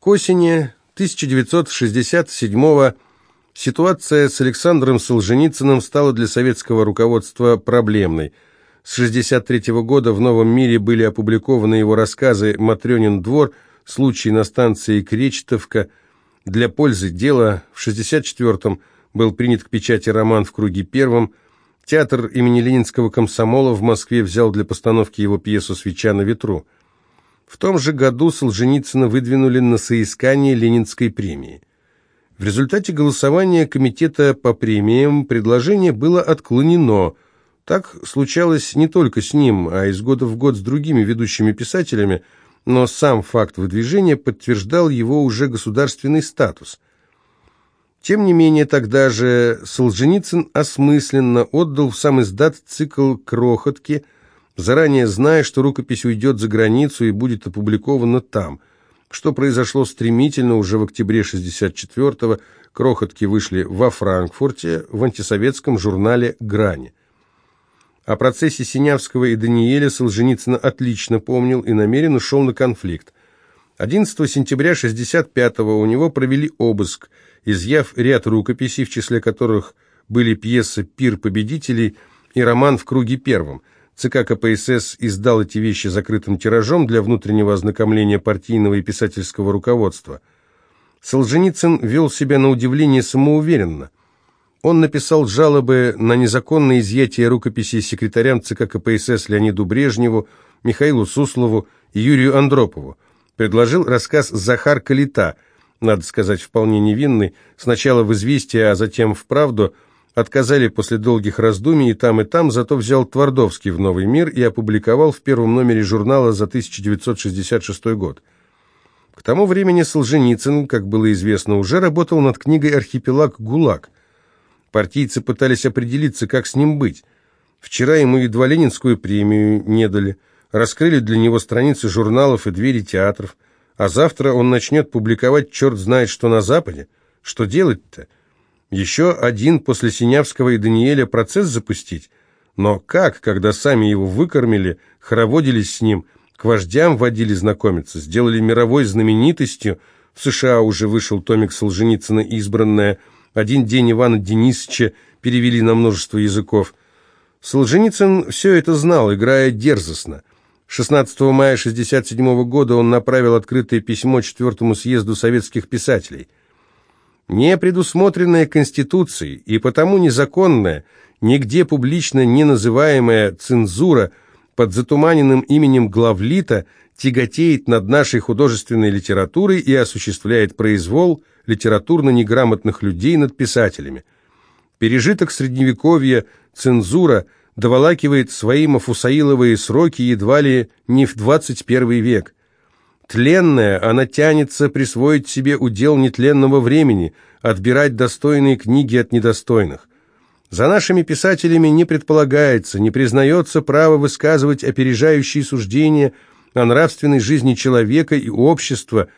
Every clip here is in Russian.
К осени 1967 ситуация с Александром Солженицыным стала для советского руководства проблемной. С 1963 года в «Новом мире» были опубликованы его рассказы «Матрёнин двор», «Случай на станции Кречетовка», «Для пользы дела». В 1964 был принят к печати роман «В круге первом», Театр имени Ленинского комсомола в Москве взял для постановки его пьесу «Свеча на ветру». В том же году Солженицына выдвинули на соискание Ленинской премии. В результате голосования комитета по премиям предложение было отклонено. Так случалось не только с ним, а из года в год с другими ведущими писателями, но сам факт выдвижения подтверждал его уже государственный статус – тем не менее, тогда же Солженицын осмысленно отдал в сам издат цикл «Крохотки», заранее зная, что рукопись уйдет за границу и будет опубликована там. Что произошло стремительно, уже в октябре 64-го «Крохотки» вышли во Франкфурте в антисоветском журнале «Грани». О процессе Синявского и Даниэля Солженицына отлично помнил и намеренно шел на конфликт. 11 сентября 65-го у него провели обыск – изъяв ряд рукописей, в числе которых были пьесы «Пир победителей» и роман «В круге первом». ЦК КПСС издал эти вещи закрытым тиражом для внутреннего ознакомления партийного и писательского руководства. Солженицын вел себя на удивление самоуверенно. Он написал жалобы на незаконное изъятие рукописей секретарям ЦК КПСС Леониду Брежневу, Михаилу Суслову и Юрию Андропову. Предложил рассказ «Захар Калита», надо сказать, вполне невинный, сначала в «Известие», а затем в «Правду», отказали после долгих раздумий и там, и там, зато взял Твардовский в «Новый мир» и опубликовал в первом номере журнала за 1966 год. К тому времени Солженицын, как было известно, уже работал над книгой «Архипелаг ГУЛАГ». Партийцы пытались определиться, как с ним быть. Вчера ему едва Ленинскую премию не дали, раскрыли для него страницы журналов и двери театров – а завтра он начнет публиковать черт знает что на Западе. Что делать-то? Еще один после Синявского и Даниэля процесс запустить? Но как, когда сами его выкормили, хороводились с ним, к вождям водили знакомиться, сделали мировой знаменитостью, в США уже вышел томик Солженицына «Избранная», «Один день Ивана Денисовича» перевели на множество языков. Солженицын все это знал, играя дерзостно. 16 мая 1967 года он направил открытое письмо Четвертому съезду советских писателей. Не предусмотренная Конституцией и потому незаконная, нигде публично не называемая цензура под затуманенным именем главлита тяготеет над нашей художественной литературой и осуществляет произвол литературно-неграмотных людей над писателями. Пережиток Средневековья, цензура – доволакивает свои мафусаиловые сроки едва ли не в 21 век. Тленная, она тянется присвоить себе удел нетленного времени, отбирать достойные книги от недостойных. За нашими писателями не предполагается, не признается право высказывать опережающие суждения о нравственной жизни человека и общества,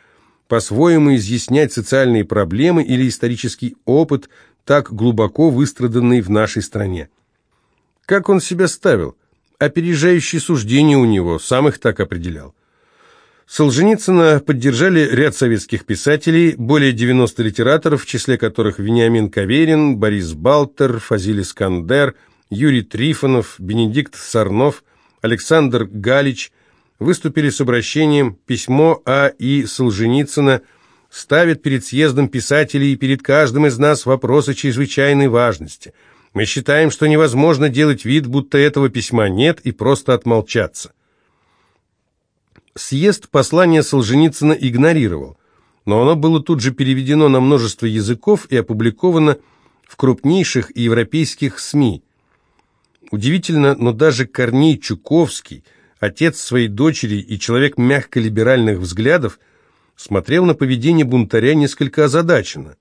по-своему изъяснять социальные проблемы или исторический опыт, так глубоко выстраданный в нашей стране. Как он себя ставил? Опережающие суждения у него, сам их так определял. Солженицына поддержали ряд советских писателей, более 90 литераторов, в числе которых Вениамин Каверин, Борис Балтер, Фазиль Искандер, Юрий Трифонов, Бенедикт Сарнов, Александр Галич выступили с обращением «Письмо А. И. Солженицына ставит перед съездом писателей и перед каждым из нас вопросы чрезвычайной важности – мы считаем, что невозможно делать вид, будто этого письма нет, и просто отмолчаться. Съезд послание Солженицына игнорировал, но оно было тут же переведено на множество языков и опубликовано в крупнейших европейских СМИ. Удивительно, но даже Корней Чуковский, отец своей дочери и человек мягко-либеральных взглядов, смотрел на поведение бунтаря несколько озадаченно.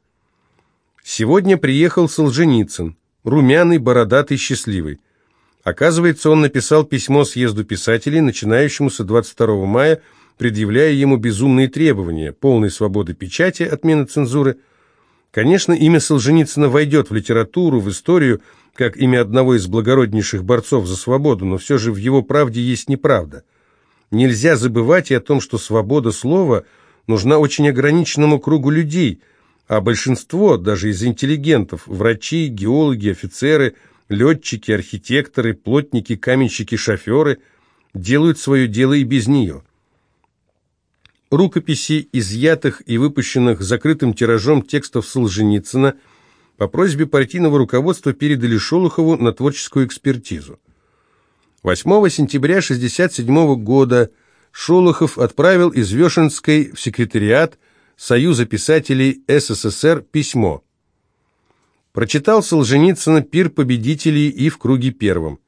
Сегодня приехал Солженицын румяный, бородатый, счастливый. Оказывается, он написал письмо съезду писателей, начинающемуся 22 мая, предъявляя ему безумные требования, полной свободы печати, отмены цензуры. Конечно, имя Солженицына войдет в литературу, в историю, как имя одного из благороднейших борцов за свободу, но все же в его правде есть неправда. Нельзя забывать и о том, что свобода слова нужна очень ограниченному кругу людей, а большинство, даже из интеллигентов, врачи, геологи, офицеры, летчики, архитекторы, плотники, каменщики, шоферы, делают свое дело и без нее. Рукописи, изъятых и выпущенных закрытым тиражом текстов Солженицына, по просьбе партийного руководства передали Шолохову на творческую экспертизу. 8 сентября 1967 года Шолохов отправил из Вешенской в секретариат Союза писателей СССР письмо. Прочитал Солженицына «Пир победителей» и «В круге первом».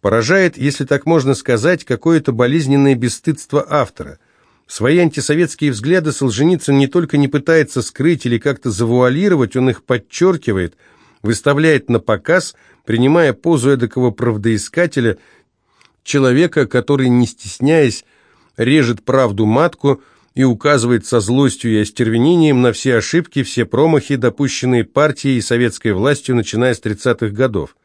Поражает, если так можно сказать, какое-то болезненное бесстыдство автора. Свои антисоветские взгляды Солженицын не только не пытается скрыть или как-то завуалировать, он их подчеркивает, выставляет на показ, принимая позу эдакого правдоискателя, человека, который, не стесняясь, режет правду матку, и указывает со злостью и остервенением на все ошибки, все промахи, допущенные партией и советской властью, начиная с 30-х годов.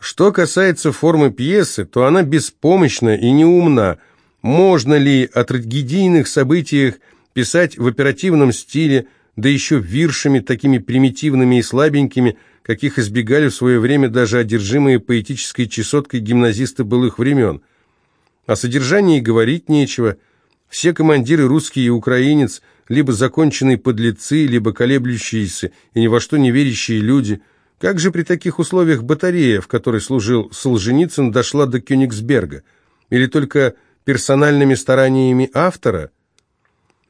Что касается формы пьесы, то она беспомощна и неумна. Можно ли о трагедийных событиях писать в оперативном стиле, да еще виршами, такими примитивными и слабенькими, каких избегали в свое время даже одержимые поэтической чесоткой гимназисты былых времен? О содержании говорить нечего – все командиры русские и украинец, либо законченные подлецы, либо колеблющиеся и ни во что не верящие люди. Как же при таких условиях батарея, в которой служил Солженицын, дошла до Кёнигсберга? Или только персональными стараниями автора?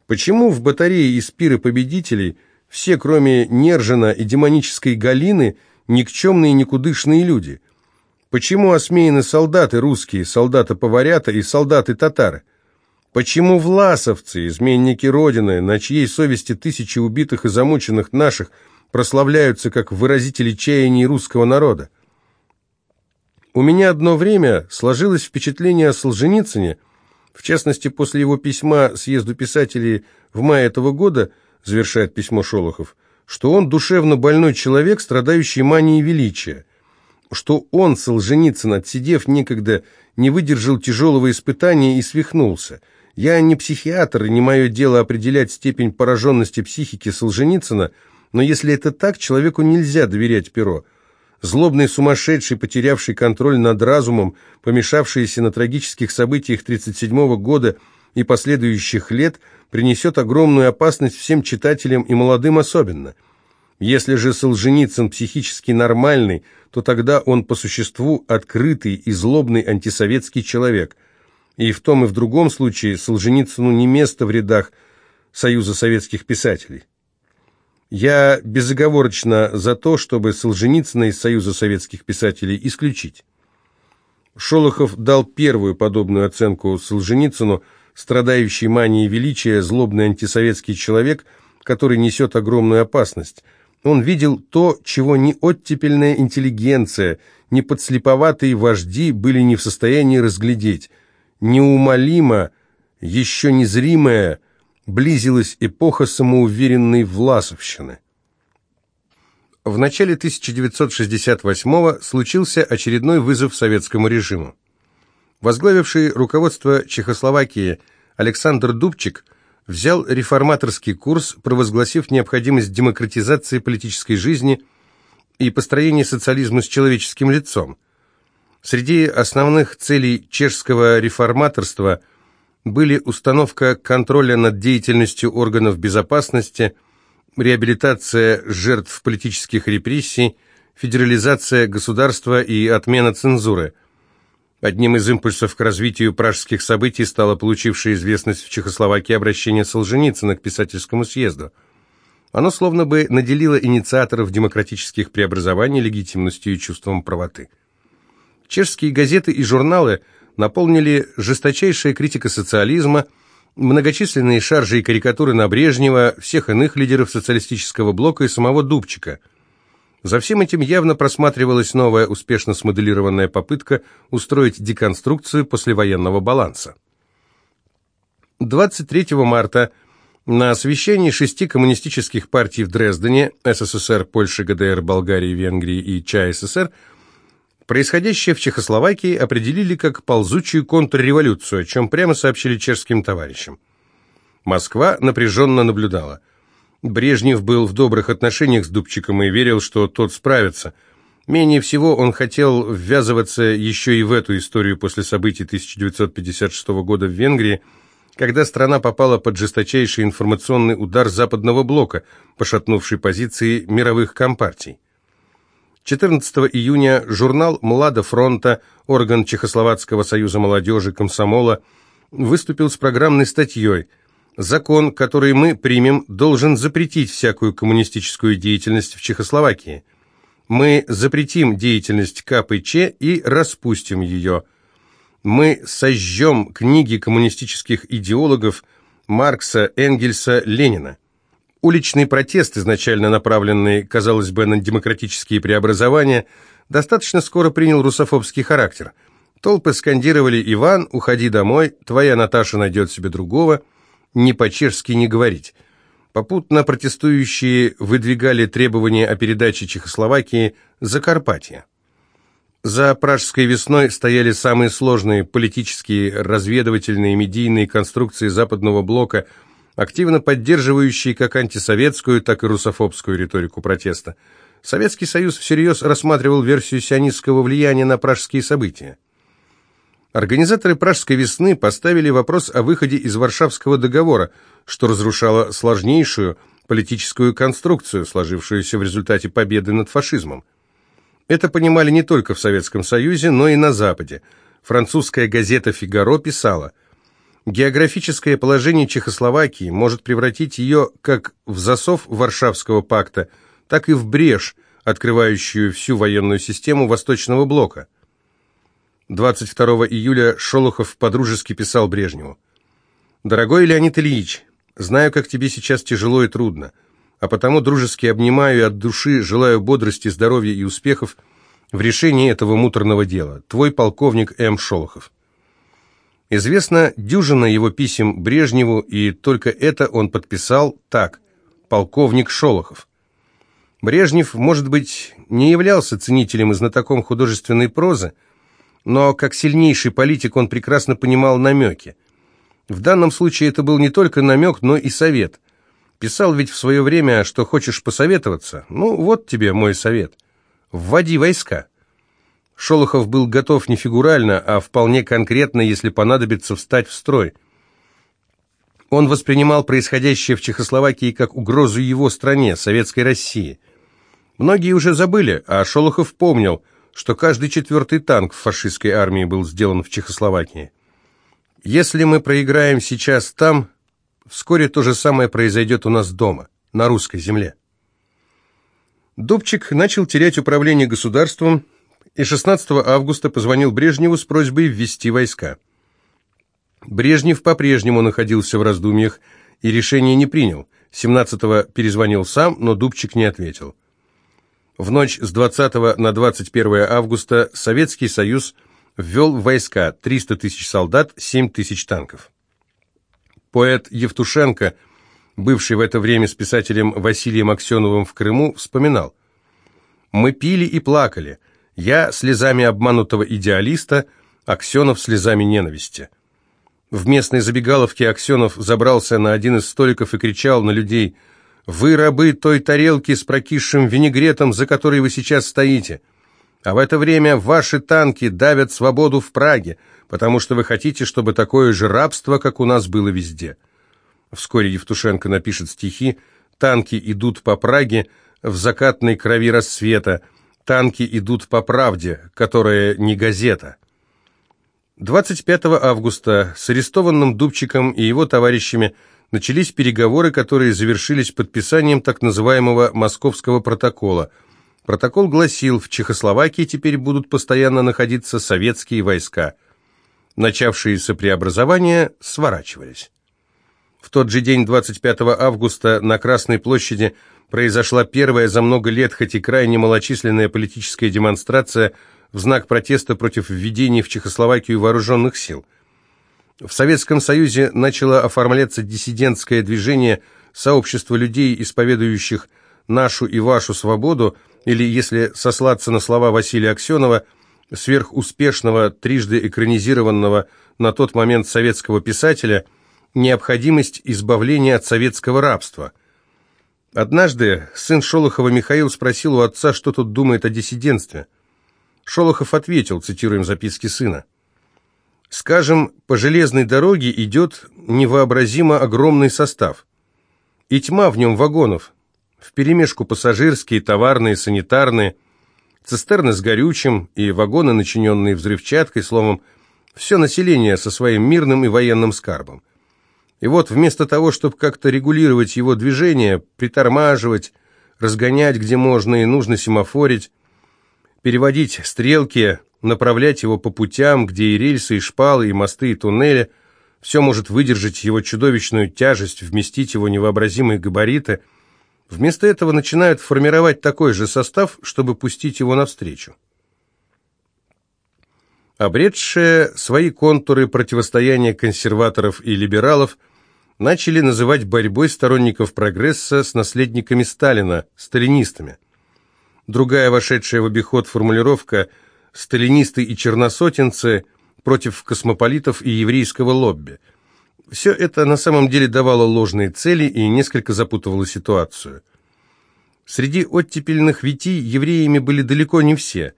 Почему в батарее из пира победителей все, кроме Нержина и демонической Галины, никчемные никудышные люди? Почему осмеяны солдаты русские, солдаты-поварята и солдаты-татары? Почему власовцы, изменники Родины, на чьей совести тысячи убитых и замученных наших, прославляются как выразители чаяний русского народа? У меня одно время сложилось впечатление о Солженицыне, в частности, после его письма съезду писателей в мае этого года, завершает письмо Шолохов, что он душевно больной человек, страдающий манией величия, что он, Солженицын, отсидев некогда, не выдержал тяжелого испытания и свихнулся – я не психиатр, и не мое дело определять степень пораженности психики Солженицына, но если это так, человеку нельзя доверять перо. Злобный сумасшедший, потерявший контроль над разумом, помешавшийся на трагических событиях 1937 года и последующих лет, принесет огромную опасность всем читателям и молодым особенно. Если же Солженицын психически нормальный, то тогда он по существу открытый и злобный антисоветский человек – и в том и в другом случае Солженицыну не место в рядах Союза советских писателей. Я безоговорочно за то, чтобы Солженицына из Союза советских писателей исключить. Шолохов дал первую подобную оценку Солженицыну, страдающий манией величия, злобный антисоветский человек, который несет огромную опасность. Он видел то, чего ни оттепельная интеллигенция, ни подслеповатые вожди были не в состоянии разглядеть – неумолимо, еще незримая, близилась эпоха самоуверенной власовщины. В начале 1968-го случился очередной вызов советскому режиму. Возглавивший руководство Чехословакии Александр Дубчик взял реформаторский курс, провозгласив необходимость демократизации политической жизни и построения социализма с человеческим лицом. Среди основных целей чешского реформаторства были установка контроля над деятельностью органов безопасности, реабилитация жертв политических репрессий, федерализация государства и отмена цензуры. Одним из импульсов к развитию пражских событий стало получившее известность в Чехословакии обращение Солженицына к писательскому съезду. Оно словно бы наделило инициаторов демократических преобразований легитимностью и чувством правоты. Чешские газеты и журналы наполнили жесточайшая критика социализма, многочисленные шаржи и карикатуры на Брежнева, всех иных лидеров социалистического блока и самого Дубчика. За всем этим явно просматривалась новая успешно смоделированная попытка устроить деконструкцию послевоенного баланса. 23 марта на совещании шести коммунистических партий в Дрездене, СССР, Польши, ГДР, Болгарии, Венгрии и ЧАССР – Происходящее в Чехословакии определили как ползучую контрреволюцию, о чем прямо сообщили чешским товарищам. Москва напряженно наблюдала. Брежнев был в добрых отношениях с Дубчиком и верил, что тот справится. Менее всего он хотел ввязываться еще и в эту историю после событий 1956 года в Венгрии, когда страна попала под жесточайший информационный удар западного блока, пошатнувший позиции мировых компартий. 14 июня журнал «Млада фронта», орган Чехословацкого союза молодежи комсомола, выступил с программной статьей – Закон, который мы примем, должен запретить всякую коммунистическую деятельность в Чехословакии. Мы запретим деятельность КПЧ и распустим ее. Мы сожжем книги коммунистических идеологов Маркса, Энгельса, Ленина. Уличный протест, изначально направленный, казалось бы, на демократические преобразования, достаточно скоро принял русофобский характер. Толпы скандировали «Иван, уходи домой, твоя Наташа найдет себе другого», ни по-чешски не говорить. Попутно протестующие выдвигали требования о передаче Чехословакии Закарпатья. За пражской весной стояли самые сложные политические, разведывательные, медийные конструкции западного блока, активно поддерживающие как антисоветскую, так и русофобскую риторику протеста. Советский Союз всерьез рассматривал версию сионистского влияния на пражские события. Организаторы Пражской весны поставили вопрос о выходе из Варшавского договора, что разрушало сложнейшую политическую конструкцию, сложившуюся в результате победы над фашизмом. Это понимали не только в Советском Союзе, но и на Западе. Французская газета «Фигаро» писала «Географическое положение Чехословакии может превратить ее как в засов Варшавского пакта, так и в брешь, открывающую всю военную систему Восточного блока». 22 июля Шолохов подружески писал Брежневу. «Дорогой Леонид Ильич, знаю, как тебе сейчас тяжело и трудно, а потому дружески обнимаю и от души желаю бодрости, здоровья и успехов в решении этого муторного дела. Твой полковник М. Шолохов». Известно дюжина его писем Брежневу, и только это он подписал так «Полковник Шолохов». Брежнев, может быть, не являлся ценителем и знатоком художественной прозы, но как сильнейший политик он прекрасно понимал намеки. В данном случае это был не только намек, но и совет. Писал ведь в свое время, что хочешь посоветоваться. Ну, вот тебе мой совет. Вводи войска. Шолохов был готов не фигурально, а вполне конкретно, если понадобится, встать в строй. Он воспринимал происходящее в Чехословакии как угрозу его стране, Советской России. Многие уже забыли, а Шолохов помнил – что каждый четвертый танк в фашистской армии был сделан в Чехословакии. Если мы проиграем сейчас там, вскоре то же самое произойдет у нас дома, на русской земле. Дубчик начал терять управление государством и 16 августа позвонил Брежневу с просьбой ввести войска. Брежнев по-прежнему находился в раздумьях и решение не принял. 17-го перезвонил сам, но Дубчик не ответил. В ночь с 20 на 21 августа Советский Союз ввел в войска 300 тысяч солдат, 7 тысяч танков. Поэт Евтушенко, бывший в это время с писателем Василием Аксеновым в Крыму, вспоминал «Мы пили и плакали, я слезами обманутого идеалиста, Аксенов слезами ненависти». В местной забегаловке Аксенов забрался на один из столиков и кричал на людей – вы рабы той тарелки с прокисшим винегретом, за которой вы сейчас стоите. А в это время ваши танки давят свободу в Праге, потому что вы хотите, чтобы такое же рабство, как у нас было везде. Вскоре Евтушенко напишет стихи «Танки идут по Праге в закатной крови рассвета, танки идут по правде, которая не газета». 25 августа с арестованным Дубчиком и его товарищами – начались переговоры, которые завершились подписанием так называемого «Московского протокола». Протокол гласил, в Чехословакии теперь будут постоянно находиться советские войска. Начавшиеся преобразования сворачивались. В тот же день, 25 августа, на Красной площади произошла первая за много лет, хоть и крайне малочисленная политическая демонстрация в знак протеста против введения в Чехословакию вооруженных сил – в Советском Союзе начало оформляться диссидентское движение сообщества людей, исповедующих нашу и вашу свободу, или, если сослаться на слова Василия Аксенова, сверхуспешного, трижды экранизированного на тот момент советского писателя, необходимость избавления от советского рабства. Однажды сын Шолохова Михаил спросил у отца, что тот думает о диссидентстве. Шолохов ответил, цитируем записки сына. «Скажем, по железной дороге идет невообразимо огромный состав. И тьма в нем вагонов, вперемешку пассажирские, товарные, санитарные, цистерны с горючим и вагоны, начиненные взрывчаткой, словом, все население со своим мирным и военным скарбом. И вот вместо того, чтобы как-то регулировать его движение, притормаживать, разгонять где можно и нужно семафорить, переводить стрелки, направлять его по путям, где и рельсы, и шпалы, и мосты, и туннели, все может выдержать его чудовищную тяжесть, вместить его невообразимые габариты – Вместо этого начинают формировать такой же состав, чтобы пустить его навстречу. Обретшие свои контуры противостояния консерваторов и либералов начали называть борьбой сторонников прогресса с наследниками Сталина, сталинистами. Другая вошедшая в обиход формулировка «сталинисты и черносотенцы» против космополитов и еврейского лобби – все это на самом деле давало ложные цели и несколько запутывало ситуацию. Среди оттепельных витий евреями были далеко не все.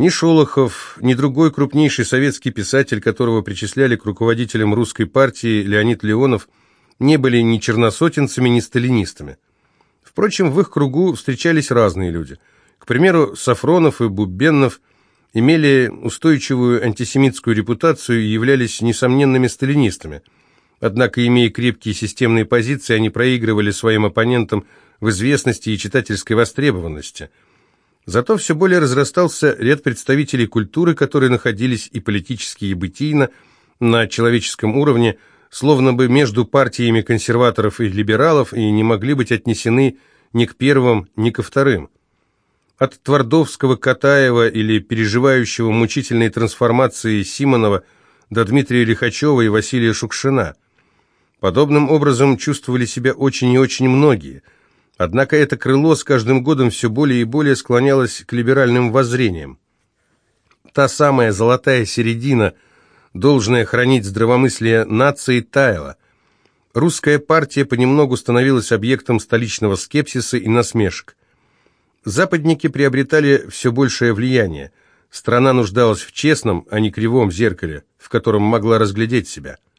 Ни Шолохов, ни другой крупнейший советский писатель, которого причисляли к руководителям русской партии Леонид Леонов, не были ни черносотенцами, ни сталинистами. Впрочем, в их кругу встречались разные люди. К примеру, Сафронов и Бубеннов имели устойчивую антисемитскую репутацию и являлись несомненными сталинистами – Однако, имея крепкие системные позиции, они проигрывали своим оппонентам в известности и читательской востребованности. Зато все более разрастался ряд представителей культуры, которые находились и политически, и бытийно на человеческом уровне, словно бы между партиями консерваторов и либералов, и не могли быть отнесены ни к первым, ни ко вторым. От Твардовского, Катаева или переживающего мучительной трансформации Симонова до Дмитрия Лихачева и Василия Шукшина – Подобным образом чувствовали себя очень и очень многие. Однако это крыло с каждым годом все более и более склонялось к либеральным воззрениям. Та самая золотая середина, должная хранить здравомыслие нации, таяла. Русская партия понемногу становилась объектом столичного скепсиса и насмешек. Западники приобретали все большее влияние. Страна нуждалась в честном, а не кривом зеркале, в котором могла разглядеть себя –